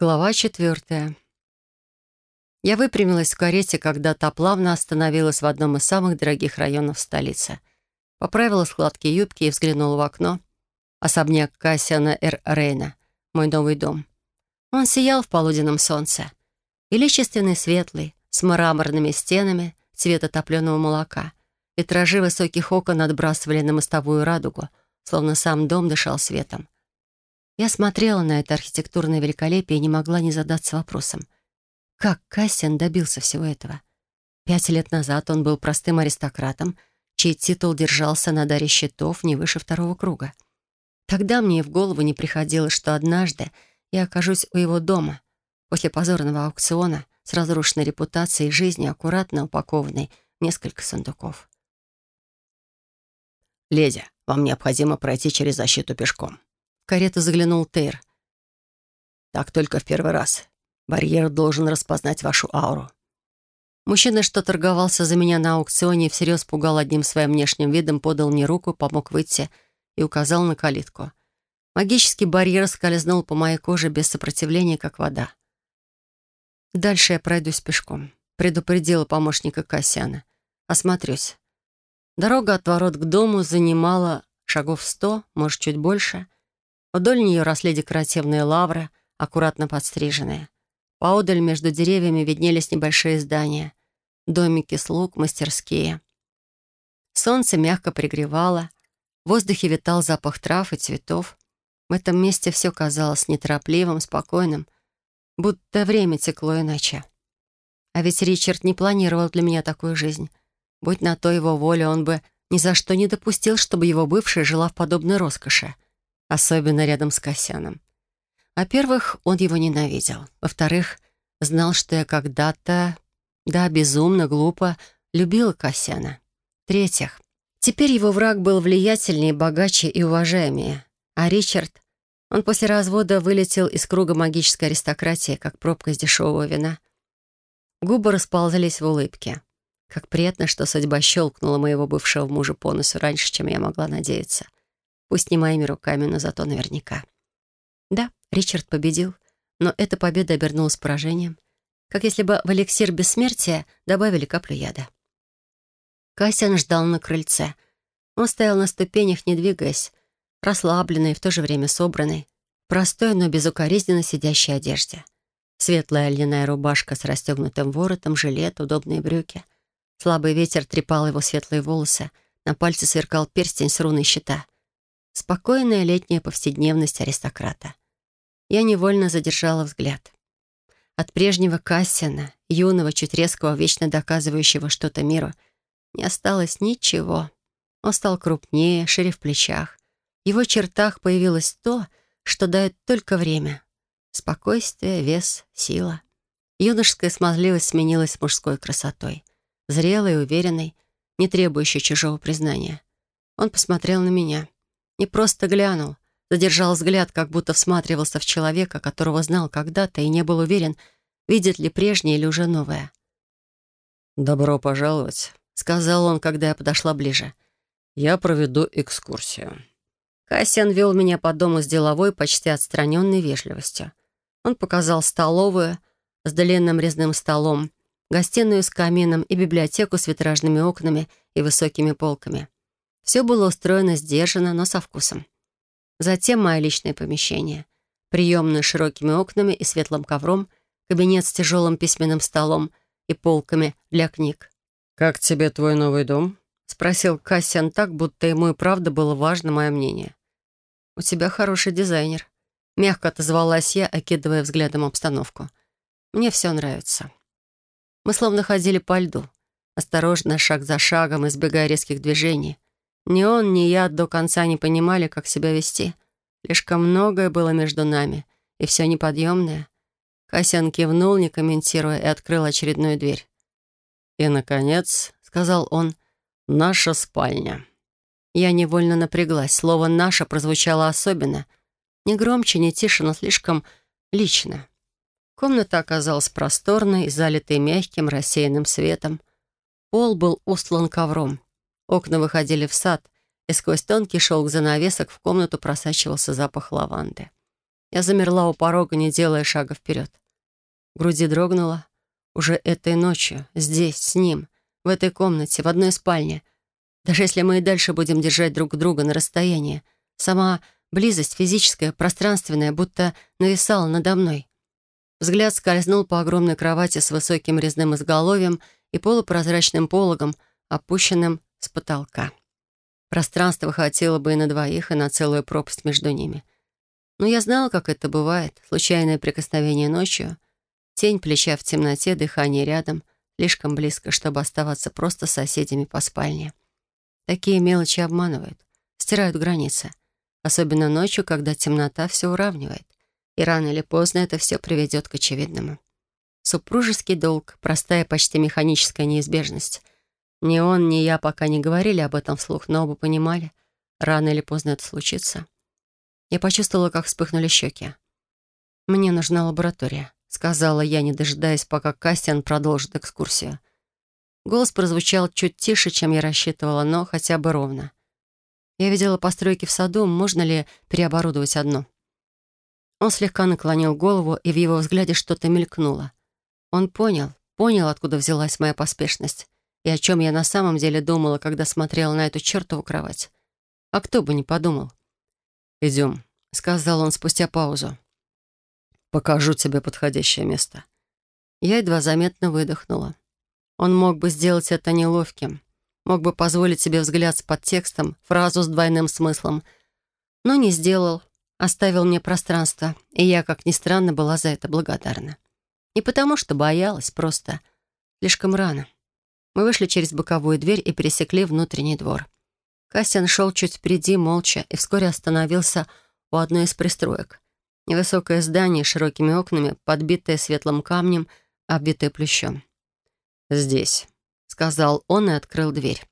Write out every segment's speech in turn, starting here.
Глава четвертая. Я выпрямилась в карете, когда та плавно остановилась в одном из самых дорогих районов столицы. Поправила складки юбки и взглянула в окно. Особняк Кассиана Эр Рейна, мой новый дом. Он сиял в полуденном солнце. Величественный светлый, с мраморными стенами цвета топленого молока. Витражи высоких окон отбрасывали на мостовую радугу, словно сам дом дышал светом. Я смотрела на это архитектурное великолепие и не могла не задаться вопросом. Как Кассиан добился всего этого? Пять лет назад он был простым аристократом, чей титул держался на даре щитов не выше второго круга. Тогда мне и в голову не приходило, что однажды я окажусь у его дома, после позорного аукциона, с разрушенной репутацией и жизнью, аккуратно упакованной в несколько сундуков. «Леди, вам необходимо пройти через защиту пешком», карету заглянул Тейр. «Так только в первый раз. Барьер должен распознать вашу ауру». Мужчина, что торговался за меня на аукционе всерьез пугал одним своим внешним видом, подал мне руку, помог выйти и указал на калитку. Магический барьер скользнул по моей коже без сопротивления, как вода. Дальше я пройдусь пешком. Предупредила помощника Касьяна. Осмотрюсь. Дорога от ворот к дому занимала шагов сто, может, чуть больше — Вдоль нее росли декоративные лавры, аккуратно подстриженные. Поодаль между деревьями виднелись небольшие здания. Домики слуг, мастерские. Солнце мягко пригревало. В воздухе витал запах трав и цветов. В этом месте все казалось неторопливым, спокойным, будто время текло иначе. А ведь Ричард не планировал для меня такую жизнь. Будь на то его воля, он бы ни за что не допустил, чтобы его бывшая жила в подобной роскоши особенно рядом с Касяном. Во-первых, он его ненавидел. Во-вторых, знал, что я когда-то, да, безумно, глупо, любила Касяна. В-третьих, теперь его враг был влиятельнее, богаче и уважаемее. А Ричард, он после развода вылетел из круга магической аристократии, как пробка из дешевого вина. Губы расползались в улыбке. Как приятно, что судьба щелкнула моего бывшего мужа по носу раньше, чем я могла надеяться. Пусть не моими руками, но зато наверняка. Да, Ричард победил, но эта победа обернулась поражением, как если бы в эликсир бессмертия добавили каплю яда. Кассиан ждал на крыльце. Он стоял на ступенях, не двигаясь, расслабленный и в то же время собранный, простой, но безукоризненно сидящей одежде. Светлая льняная рубашка с расстегнутым воротом, жилет, удобные брюки. Слабый ветер трепал его светлые волосы, на пальце сверкал перстень с руной щита — Спокойная летняя повседневность аристократа. Я невольно задержала взгляд. От прежнего Кассина, юного, чуть резкого, вечно доказывающего что-то миру, не осталось ничего. Он стал крупнее, шире в плечах. В его чертах появилось то, что дает только время. Спокойствие, вес, сила. Юношеская смазливость сменилась мужской красотой. Зрелой, уверенной, не требующей чужого признания. Он посмотрел на меня — не просто глянул, задержал взгляд, как будто всматривался в человека, которого знал когда-то и не был уверен, видит ли прежнее или уже новое. «Добро пожаловать», — сказал он, когда я подошла ближе. «Я проведу экскурсию». Кассиан вел меня по дому с деловой, почти отстраненной вежливостью. Он показал столовую с длинным резным столом, гостиную с камином и библиотеку с витражными окнами и высокими полками. Все было устроено сдержанно, но со вкусом. Затем мое личное помещение. Приемную с широкими окнами и светлым ковром, кабинет с тяжелым письменным столом и полками для книг. «Как тебе твой новый дом?» — спросил Кассиан так, будто ему и правда было важно мое мнение. «У тебя хороший дизайнер», — мягко отозвалась я, окидывая взглядом обстановку. «Мне все нравится». Мы словно ходили по льду, осторожно, шаг за шагом, избегая резких движений — ни он, ни я до конца не понимали, как себя вести. Слишком многое было между нами, и все неподъемное. Касян кивнул, не комментируя, и открыл очередную дверь. «И, наконец», — сказал он, — «наша спальня». Я невольно напряглась. Слово «наша» прозвучало особенно. Не громче, не тише, но слишком лично. Комната оказалась просторной и залитой мягким рассеянным светом. Пол был устлан ковром. Окна выходили в сад, и сквозь тонкий шелк занавесок в комнату просачивался запах лаванды. Я замерла у порога, не делая шага вперед. В груди дрогнула. Уже этой ночью, здесь, с ним, в этой комнате, в одной спальне. Даже если мы и дальше будем держать друг друга на расстоянии, сама близость физическая, пространственная, будто нависала надо мной. Взгляд скользнул по огромной кровати с высоким резным изголовьем и полупрозрачным пологом, опущенным с потолка. Пространства хватило бы и на двоих, и на целую пропасть между ними. Но я знала, как это бывает. Случайное прикосновение ночью, тень плеча в темноте, дыхание рядом, слишком близко, чтобы оставаться просто соседями по спальне. Такие мелочи обманывают, стирают границы. Особенно ночью, когда темнота все уравнивает. И рано или поздно это все приведет к очевидному. Супружеский долг, простая, почти механическая неизбежность — ни он, ни я пока не говорили об этом вслух, но оба понимали, рано или поздно это случится. Я почувствовала, как вспыхнули щеки. «Мне нужна лаборатория», — сказала я, не дожидаясь, пока Кастиан продолжит экскурсию. Голос прозвучал чуть тише, чем я рассчитывала, но хотя бы ровно. Я видела постройки в саду, можно ли переоборудовать одну. Он слегка наклонил голову, и в его взгляде что-то мелькнуло. Он понял, понял, откуда взялась моя поспешность и о чем я на самом деле думала, когда смотрела на эту чертову кровать. А кто бы не подумал. «Идем», — сказал он спустя паузу. «Покажу тебе подходящее место». Я едва заметно выдохнула. Он мог бы сделать это неловким, мог бы позволить себе взгляд с подтекстом, фразу с двойным смыслом, но не сделал, оставил мне пространство, и я, как ни странно, была за это благодарна. Не потому, что боялась, просто слишком рано. Мы вышли через боковую дверь и пересекли внутренний двор. Кассиан шел чуть впереди, молча, и вскоре остановился у одной из пристроек. Невысокое здание с широкими окнами, подбитое светлым камнем, обвитое плющом. «Здесь», — сказал он и открыл дверь.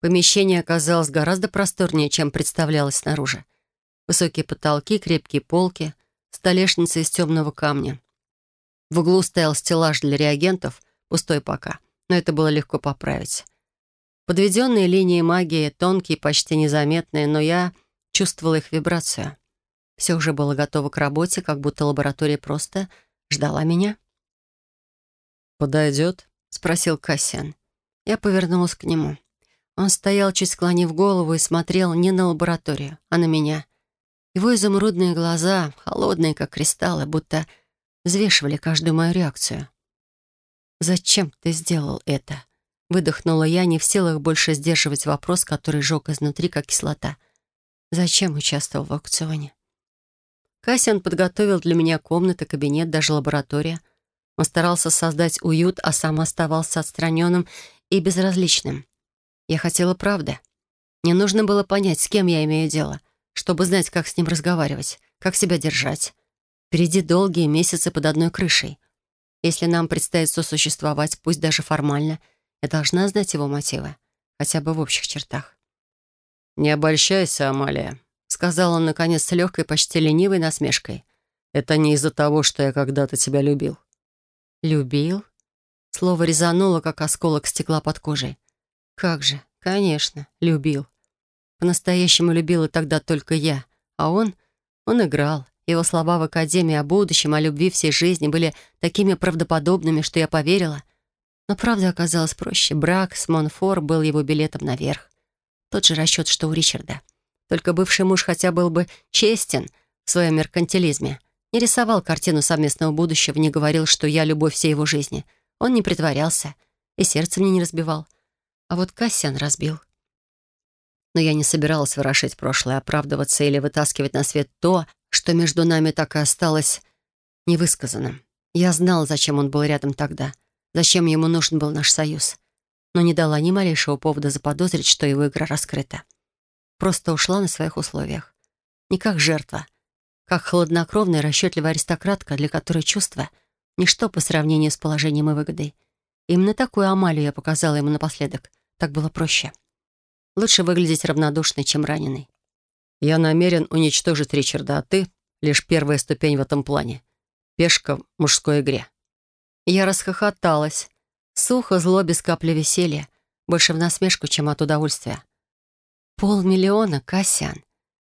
Помещение оказалось гораздо просторнее, чем представлялось снаружи. Высокие потолки, крепкие полки, столешница из темного камня. В углу стоял стеллаж для реагентов, пустой пока но это было легко поправить. Подведенные линии магии, тонкие, почти незаметные, но я чувствовала их вибрацию. Все уже было готово к работе, как будто лаборатория просто ждала меня. «Подойдет?» — спросил Кассиан. Я повернулась к нему. Он стоял, чуть склонив голову, и смотрел не на лабораторию, а на меня. Его изумрудные глаза, холодные, как кристаллы, будто взвешивали каждую мою реакцию. «Зачем ты сделал это?» Выдохнула я, не в силах больше сдерживать вопрос, который жег изнутри, как кислота. «Зачем участвовал в аукционе?» Кассиан подготовил для меня комнаты, кабинет, даже лаборатория. Он старался создать уют, а сам оставался отстраненным и безразличным. Я хотела правды. Мне нужно было понять, с кем я имею дело, чтобы знать, как с ним разговаривать, как себя держать. Впереди долгие месяцы под одной крышей. Если нам предстоит сосуществовать, пусть даже формально, я должна знать его мотивы, хотя бы в общих чертах. «Не обольщайся, Амалия», — сказал он, наконец, с легкой, почти ленивой насмешкой. «Это не из-за того, что я когда-то тебя любил». «Любил?» Слово резануло, как осколок стекла под кожей. «Как же, конечно, любил. По-настоящему любила тогда только я, а он... он играл, его слова в Академии о будущем, о любви всей жизни были такими правдоподобными, что я поверила. Но правда оказалась проще. Брак с Монфор был его билетом наверх. Тот же расчет, что у Ричарда. Только бывший муж хотя был бы честен в своем меркантилизме. Не рисовал картину совместного будущего, не говорил, что я любовь всей его жизни. Он не притворялся и сердце мне не разбивал. А вот Кассиан разбил. Но я не собиралась ворошить прошлое, оправдываться или вытаскивать на свет то, что между нами так и осталось невысказанным. Я знал, зачем он был рядом тогда, зачем ему нужен был наш союз, но не дала ни малейшего повода заподозрить, что его игра раскрыта. Просто ушла на своих условиях. Не как жертва, как хладнокровная расчетливая аристократка, для которой чувства — ничто по сравнению с положением и выгодой. Именно такую Амалию я показала ему напоследок. Так было проще. Лучше выглядеть равнодушной, чем раненой. Я намерен уничтожить Ричарда, а ты — лишь первая ступень в этом плане. Пешка в мужской игре». Я расхохоталась. Сухо, зло, без капли веселья. Больше в насмешку, чем от удовольствия. «Полмиллиона, Кассиан.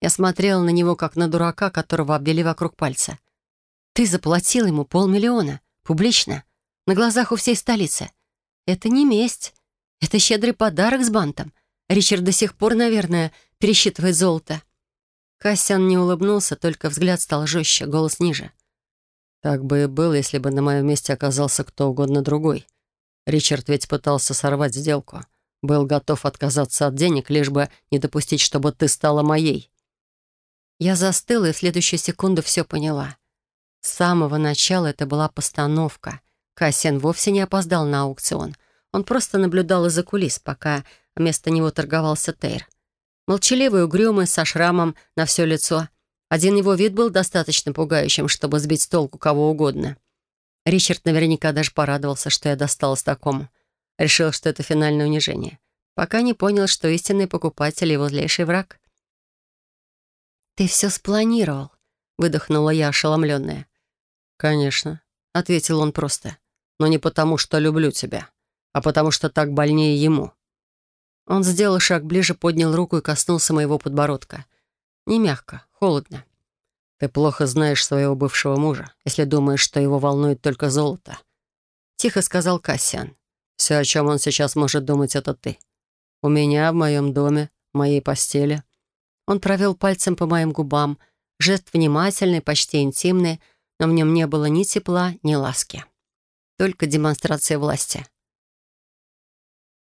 Я смотрела на него, как на дурака, которого обвели вокруг пальца. «Ты заплатил ему полмиллиона. Публично. На глазах у всей столицы. Это не месть. Это щедрый подарок с бантом. Ричард до сих пор, наверное, пересчитывает золото». Кассиан не улыбнулся, только взгляд стал жестче, голос ниже. «Так бы и было, если бы на моем месте оказался кто угодно другой. Ричард ведь пытался сорвать сделку. Был готов отказаться от денег, лишь бы не допустить, чтобы ты стала моей». Я застыла и в следующую секунду все поняла. С самого начала это была постановка. Кассиан вовсе не опоздал на аукцион. Он просто наблюдал из-за кулис, пока вместо него торговался Тейр. Молчаливый, угрюмый, со шрамом на все лицо. Один его вид был достаточно пугающим, чтобы сбить с толку кого угодно. Ричард наверняка даже порадовался, что я досталась такому. Решил, что это финальное унижение. Пока не понял, что истинный покупатель — его злейший враг. «Ты все спланировал», — выдохнула я, ошеломленная. «Конечно», — ответил он просто. «Но не потому, что люблю тебя, а потому что так больнее ему». Он сделал шаг ближе, поднял руку и коснулся моего подбородка. Не мягко, холодно. «Ты плохо знаешь своего бывшего мужа, если думаешь, что его волнует только золото», — тихо сказал Кассиан. «Все, о чем он сейчас может думать, это ты. У меня, в моем доме, в моей постели». Он провел пальцем по моим губам, жест внимательный, почти интимный, но в нем не было ни тепла, ни ласки. Только демонстрация власти.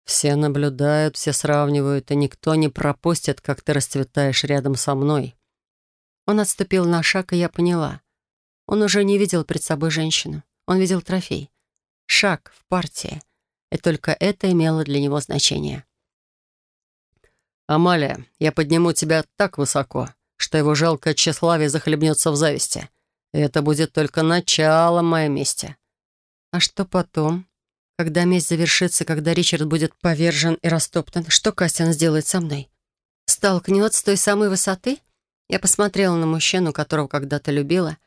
«Все наблюдают, все сравнивают, и никто не пропустит, как ты расцветаешь рядом со мной». Он отступил на шаг, и я поняла. Он уже не видел перед собой женщину. Он видел трофей. Шаг в партии. И только это имело для него значение. «Амалия, я подниму тебя так высоко, что его жалкое тщеславие захлебнется в зависти. И это будет только началом моей мести». «А что потом?» Когда месть завершится, когда Ричард будет повержен и растоптан, что Кастин сделает со мной? Столкнет с той самой высоты? Я посмотрела на мужчину, которого когда-то любила,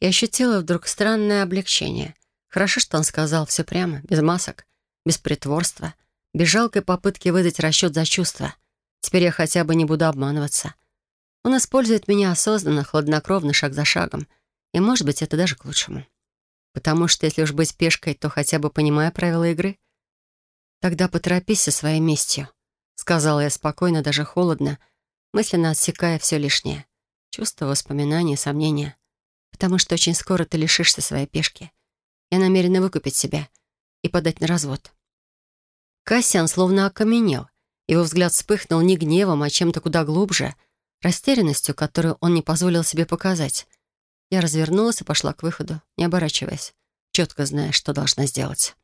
и ощутила вдруг странное облегчение. Хорошо, что он сказал все прямо, без масок, без притворства, без жалкой попытки выдать расчет за чувства. Теперь я хотя бы не буду обманываться. Он использует меня осознанно, хладнокровно, шаг за шагом. И, может быть, это даже к лучшему. Потому что если уж быть пешкой, то хотя бы понимая правила игры. Тогда поторопись со своей местью, сказала я спокойно, даже холодно, мысленно отсекая все лишнее. Чувства, воспоминания, сомнения. Потому что очень скоро ты лишишься своей пешки. Я намерена выкупить себя и подать на развод. Кассиан словно окаменел. Его взгляд вспыхнул не гневом, а чем-то куда глубже, растерянностью, которую он не позволил себе показать. Я развернулась и пошла к выходу, не оборачиваясь, четко зная, что должна сделать.